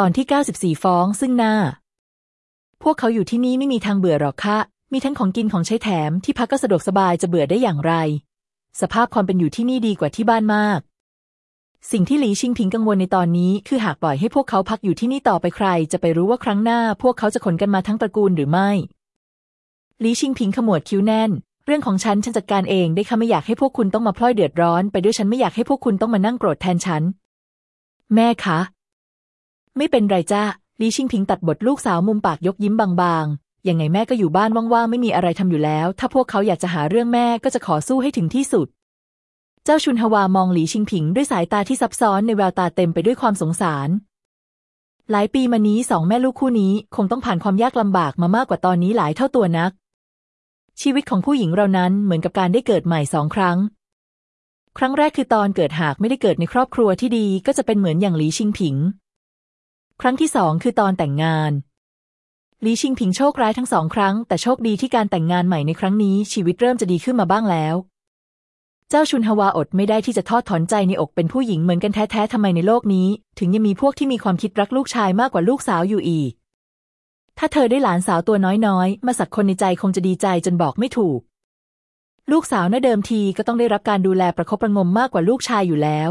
ตอนที่ 94 ฟ้องซึ่งหน้า พวกเขาอยู่ที่นี่ไม่มีทางเบื่อหรอกค่ะ มีทั้งของกินของใช้แถมที่พักก็สะดวกสบายจะเบื่อได้อย่างไร สภาพความเป็นอยู่ที่นี่ดีกว่าที่บ้านมาก สิ่งที่หลีชิงพิงกังวลในตอนนี้ คือหากปล่อยให้พวกเขาพักอยู่ที่นี่ต่อไปใคร จะไปรู้ว่าครั้งหน้า พวกเขาจะขนกันมาทั้งตระกูลหรือไม่ หลีชิงพิงขมวดคิ้วแน่น เรื่องของฉันฉันจัดการเองได้ค่ะไม่อยากให้พวกคุณต้องมาพลอยเดือดร้อน ไปด้วยฉันไม่อยากให้พวกคุณต้องมานั่งโกรธแทนฉัน แม่คะ ไม่เป็นไรจ้าลีชิงพิงตัดบทลูกสาวมุมปากยกยิ้มบางๆ ยังไงแม่ก็อยู่บ้านว่างๆ ไม่มีอะไรทำอยู่แล้ว ถ้าพวกเขาอยากจะหาเรื่องแม่ก็จะขอสู้ให้ถึงที่สุด เจ้าชุนฮวามองหลีชิงผิงด้วยสายตาที่ซับซ้อนในแววตาเต็มไปด้วยความสงสาร หลายปีมานี้สองแม่ลูกคู่นี้คงต้องผ่านความยากลำบากมามากกว่าตอนนี้หลายเท่าตัวนัก ชีวิตของผู้หญิงเรานั้นเหมือนกับการได้เกิดใหม่สองครั้ง ครั้งแรกคือตอนเกิดหากไม่ได้เกิดในครอบครัวที่ดีก็จะเป็นเหมือนอย่างหลีชิงผิง ครั้งที่สองคือตอนแต่งงานลีชิงผิงโชคร้ายทั้งสองครั้ง แต่โชคดีที่การแต่งงานใหม่ในครั้งนี้ชีวิตเริ่มจะดีขึ้นมาบ้างแล้ว เจ้าชุนฮวาอดไม่ได้ที่จะทอดถอนใจในอกเป็นผู้หญิงเหมือนกันแท้ๆทำไมในโลกนี้ ถึงยังมีพวกที่มีความคิดรักลูกชายมากกว่าลูกสาวอยู่อีก ถ้าเธอได้หลานสาวตัวน้อยๆ มาสักคนในใจคงจะดีใจจนบอกไม่ถูก ลูกสาวน่าเดิมทีก็ต้องได้รับการดูแลประคบประงมมากกว่าลูกชายอยู่แล้ว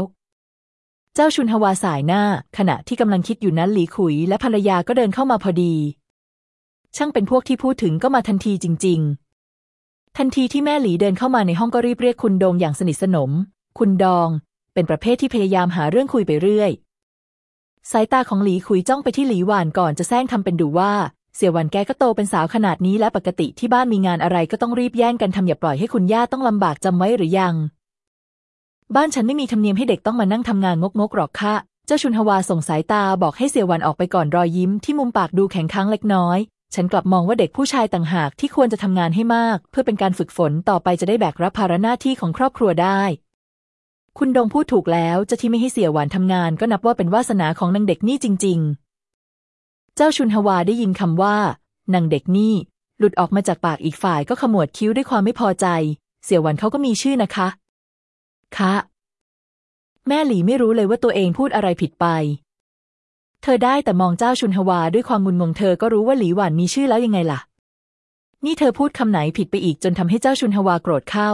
เจ้าชุนฮวาสายหน้า ขณะที่กำลังคิดอยู่นั้นหลีขุย และภรรยาก็เดินเข้ามาพอดี ช่างเป็นพวกที่พูดถึงก็มาทันทีจริง ๆ ทันทีที่แม่หลีเดินเข้ามาในห้องก็รีบเรียกคุณดงอย่างสนิทสนม คุณดอง เป็นประเภทที่พยายามหาเรื่องคุยไปเรื่อย สายตาของหลีขุยจ้องไปที่หลีหวานก่อนจะแซงทำเป็นดูว่า เสี่ยหวันแกก็โตเป็นสาวขนาดนี้และปกติที่บ้านมีงานอะไรก็ต้องรีบแย่งกันทำอย่าปล่อยให้คุณย่าต้องลำบากจำไว้หรือยัง บ้านฉันไม่มีธรรมเนียมให้เด็กต้องมานั่งทำงานงกๆหรอกค่ะ เจ้าชุนฮวาส่งสายตาบอกให้เสียวันออกไปก่อนรอยยิ้มที่มุมปากดูแข็งค้างเล็กน้อย ฉันกลับมองว่าเด็กผู้ชายต่างหากที่ควรจะทำงานให้มาก เพื่อเป็นการฝึกฝนต่อไปจะได้แบกรับภาระหน้าที่ของครอบครัวได้ คุณดงพูดถูกแล้วจะที่ไม่ให้เสียหวานทำงานก็นับว่าเป็นวาสนาของนางเด็กนี่จริง ๆ เจ้าชุนฮวาได้ยินคำว่านางเด็กนี่ หลุดออกมาจากปากอีกฝ่ายก็ขมวดคิ้วด้วยความไม่พอใจ เสียหวันเขาก็มีชื่อนะคะ คะ แม่หลีไม่รู้เลยว่าตัวเองพูดอะไรผิดไป เธอได้แต่มองเจ้าชุนฮวาด้วยความงุนงงเธอก็รู้ว่าหลีหวานมีชื่อแล้วยังไงล่ะ นี่เธอพูดคำไหนผิดไปอีกจนทำให้เจ้าชุนฮวาโกรธเข้า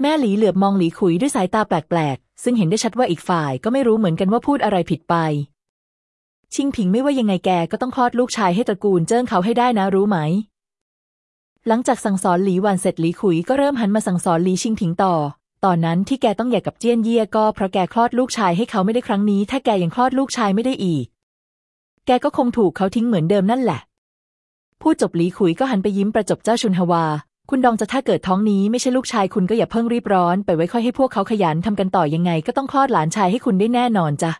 แม่หลีเหลือบมองหลีขุยด้วยสายตาแปลกๆ ซึ่งเห็นได้ชัดว่าอีกฝ่ายก็ไม่รู้เหมือนกันว่าพูดอะไรผิดไป ชิงผิงไม่ว่ายังไงแกก็ต้องคลอดลูกชายให้ตระกูลเจิ้งเขาให้ได้นะรู้ไหมหลังจากสั่งสอนหลีหวานเสร็จหลีขุยก็เริ่มหันมาสั่งสอนหลีชิงผิงต่อ ตอนนั้นที่แกต้องแยกกับเจี้ยนเย่ยก็เพราะแกคลอดลูกชายให้เขาไม่ได้ครั้งนี้ ถ้าแกยังคลอดลูกชายไม่ได้อีก แกก็คงถูกเขาทิ้งเหมือนเดิมนั่นแหละ พูดจบหลีขุยก็หันไปยิ้มประจบเจ้าชุนฮวา คุณดองจะถ้าเกิดท้องนี้ไม่ใช่ลูกชายคุณก็อย่าเพิ่งรีบร้อน ไปไว้ค่อยให้พวกเขาขยันทำกันต่อยังไง ก็ต้องคลอดหลานชายให้คุณได้แน่นอนจ้ะ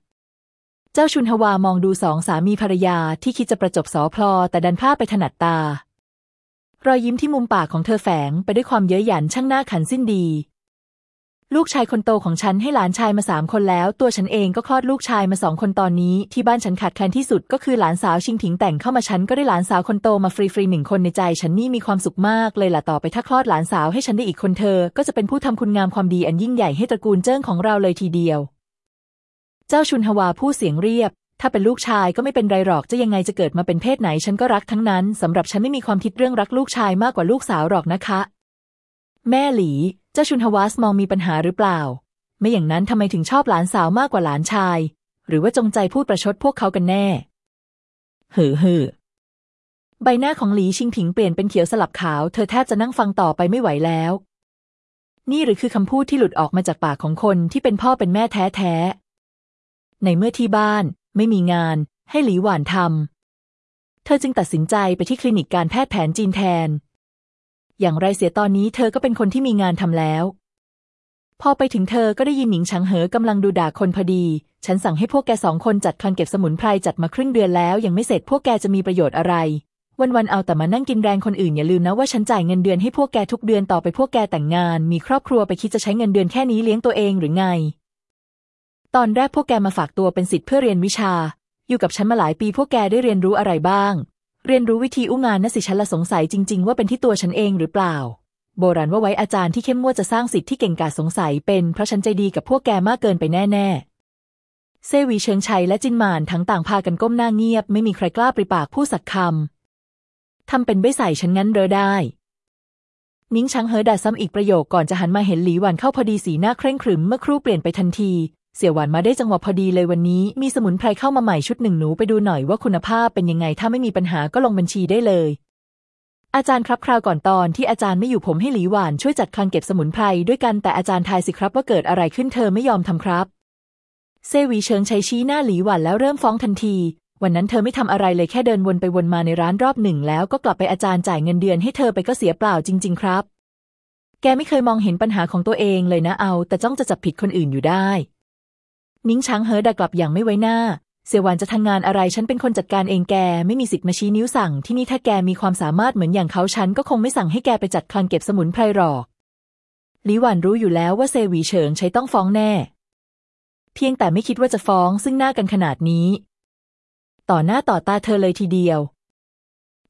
เจ้าชุนฮวามองดูสองสามีภรรยาที่คิดจะประจบสอพลอแต่ดันพลาดไปถนัดตารอยยิ้มที่มุมปากของเธอแฝงไปด้วยความเย้ยหยันช่างหน้าขันสิ้นดี ลูกชายคนโตของฉันให้หลานชายมาสามคนแล้ว ตัวฉันเองก็คลอดลูกชายมาสองคนตอนนี้ ที่บ้านฉันขาดแคลนที่สุดก็คือหลานสาวชิงถิงแต่งเข้ามาฉันก็ได้หลานสาวคนโตมาฟรีๆหนึ่งคนในใจ ฉันนี่มีความสุขมากเลยล่ะต่อไปถ้าคลอดหลานสาวให้ฉันได้อีกคนเธอ ก็จะเป็นผู้ทำคุณงามความดีอันยิ่งใหญ่ให้ตระกูลเจิ้งของเราเลยทีเดียว เจ้าชุนฮวาพูดเสียงเรียบ ถ้าเป็นลูกชายก็ไม่เป็นไรหรอกจะยังไงจะเกิดมาเป็นเพศไหน ฉันก็รักทั้งนั้นสำหรับฉันไม่มีความคิดเรื่องรักลูกชายมากกว่าลูกสาวหรอกนะคะ แม่หลี เจ้าชุนฮวาสมองมีปัญหาหรือเปล่า ไม่อย่างนั้นทำไมถึงชอบหลานสาวมากกว่าหลานชาย หรือว่าจงใจพูดประชดพวกเขากันแน่หือหือใบหน้าของหลีชิงผิงเปลี่ยนเป็นเขียวสลับขาว เธอแทบจะนั่งฟังต่อไปไม่ไหวแล้ว นี่หรือคือคำพูดที่หลุดออกมาจากปากของคนที่เป็นพ่อเป็นแม่แท้แท้ในเมื่อที่บ้าน ไม่มีงาน ให้หลีหวานทำ เธอจึงตัดสินใจไปที่คลินิกการแพทย์แผนจีนแทน อย่างไรเสียตอนนี้เธอก็เป็นคนที่มีงานทำแล้ว พอไปถึงเธอก็ได้ยินหนิงฉังเหอกำลังดูด่าคนพอดี ฉันสั่งให้พวกแกสองคนจัดคลังเก็บสมุนไพรจัดมาครึ่งเดือนแล้ว ยังไม่เสร็จพวกแกจะมีประโยชน์อะไร วันๆเอาแต่มานั่งกินแรงคนอื่นอย่าลืมนะว่าฉันจ่ายเงินเดือนให้พวกแกทุกเดือนต่อไปพวกแกแต่งงาน มีครอบครัวไปคิดจะใช้เงินเดือนแค่นี้เลี้ยงตัวเองหรือไง ตอนแรกพวกแกมาฝากตัวเป็นสิทธิ์เพื่อเรียนวิชา อยู่กับฉันมาหลายปีพวกแกได้เรียนรู้อะไรบ้าง เรียนรู้วิธีอู้งงานนะสิฉันละสงสัยจริง ๆ ว่าเป็นที่ตัวฉันเองหรือเปล่า โบราณว่าไว้อาจารย์ที่เข้มงวดจะสร้างสิทธิ์ที่เก่งกาจสงสัยเป็นเพราะฉันใจดีกับพวกแกมากเกินไปแน่ๆ เซวีเชิงชัยและจินมานทั้งต่างพากันก้มหน้าเงียบ ไม่มีใครกล้าปริปากพูดสักคำทำเป็นไม่ใส่ฉันงั้นเรอได้นิ้งชังเฮอดาซ้ำอีกประโยคก่อนจะหันมาเห็นหลีหวันเข้าพอดีสีหน้าเคร่งขรึมเมื่อครู่เปลี่ยนไปทันที เสี่ยวหวานมาได้จังหวะพอดีเลยวันนี้ มีสมุนไพรเข้ามาใหม่ชุดหนึ่งหนูไปดูหน่อยว่าคุณภาพเป็นยังไงถ้าไม่มีปัญหาก็ลงบัญชีได้เลย อาจารย์ครับคราวก่อนตอนที่อาจารย์ไม่อยู่ผมให้หลีหวานช่วยจัดคลังเก็บสมุนไพรด้วยกันแต่อาจารย์ทายสิครับว่าเกิดอะไรขึ้นเธอไม่ยอมทำครับ เซวีเชิงใช้ชี้หน้าหลีหวานแล้วเริ่มฟ้องทันทีวันนั้นเธอไม่ทำอะไรเลยแค่เดินวนไปวนมาในร้านรอบหนึ่งแล้วก็กลับไปอาจารย์จ่ายเงินเดือนให้เธอไปก็เสียเปล่าจริง ๆ ครับ แกไม่เคยมองเห็นปัญหาของตัวเองเลยนะเอา แต่จ้องจะจับผิดคนอื่นอยู่ได้ นิ้งช้างเฮอด่ากลับอย่างไม่ไว้หน้า เสี่ยวหวานจะทำงานอะไรฉันเป็นคนจัดการเองแก ไม่มีสิทธิ์มาชี้นิ้วสั่ง ที่นี่ถ้าแกมีความสามารถเหมือนอย่างเขาฉันก็คงไม่สั่งให้แกไปจัดคลังเก็บสมุนไพรหรอกลีหวานรู้อยู่แล้วว่าเซวีเฉิงใช้ต้องฟ้องแน่ เพียงแต่ไม่คิดว่าจะฟ้องซึ่งหน้ากันขนาดนี้ ต่อหน้าต่อตาเธอเลยทีเดียว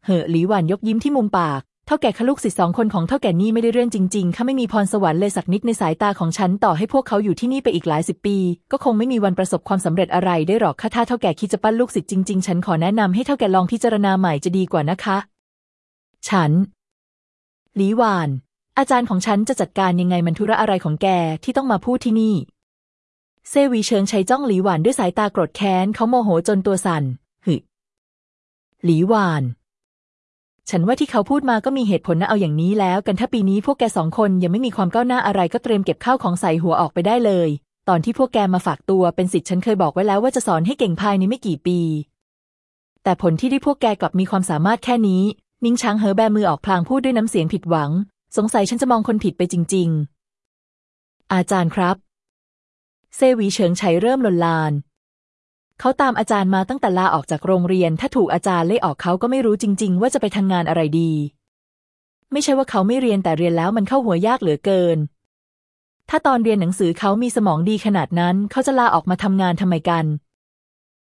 เหอะหลีหวานยกยิ้มที่มุมปาก เท่าแก่ขลูกศิษย์สองคนของเท่าแก่นี่ไม่ได้เรื่องจริงๆข้าไม่มีพรสวรรค์เลยสักนิดในสายตาของฉันต่อให้พวกเขาอยู่ที่นี่ไปอีกหลายสิบปี ก็คงไม่มีวันประสบความสำเร็จอะไรได้หรอกค่ะถ้าเท่าแก่คิดจะปั้นลูกศิษย์จริงๆ ฉันขอแนะนำให้เท่าแก่ลองพิจารณาใหม่จะดีกว่านะคะ ฉัน หลีหวาน อาจารย์ของฉันจะจัดการยังไงมันธุระอะไรของแกที่ต้องมาพูดที่นี่ เซวีเชิงชัยจ้องหลีหวานด้วยสายตาโกรธแค้นเขาโมโหจนตัวสั่นหึหลีหวาน ฉันว่าที่เขาพูดมาก็มีเหตุผลนะเอาอย่างนี้แล้ว กันถ้าปีนี้พวกแกสองคนยังไม่มีความก้าวหน้าอะไรก็เตรียมเก็บข้าวของใส่หัวออกไปได้เลย ตอนที่พวกแกมาฝากตัวเป็นสิทธิ์ฉันเคยบอกไว้แล้วว่าจะสอนให้เก่งภายในไม่กี่ปี แต่ผลที่ได้พวกแกกลับมีความสามารถแค่นี้ นิ่งช้างเหอแบมือออกพลางพูดด้วยน้ำเสียงผิดหวัง สงสัยฉันจะมองคนผิดไปจริง ๆ อาจารย์ครับ เซวีเฉิงไฉเริ่มลนลาน เขาตามอาจารย์มาตั้งแต่ลาออกจากโรงเรียน ถ้าถูกอาจารย์เล่ออกเขาก็ไม่รู้จริง ๆ ว่าจะไปทำงานอะไรดี ไม่ใช่ว่าเขาไม่เรียนแต่เรียนแล้วมันเข้าหัวยากเหลือเกิน ถ้าตอนเรียนหนังสือเขามีสมองดีขนาดนั้น เขาจะลาออกมาทำงานทำไมกัน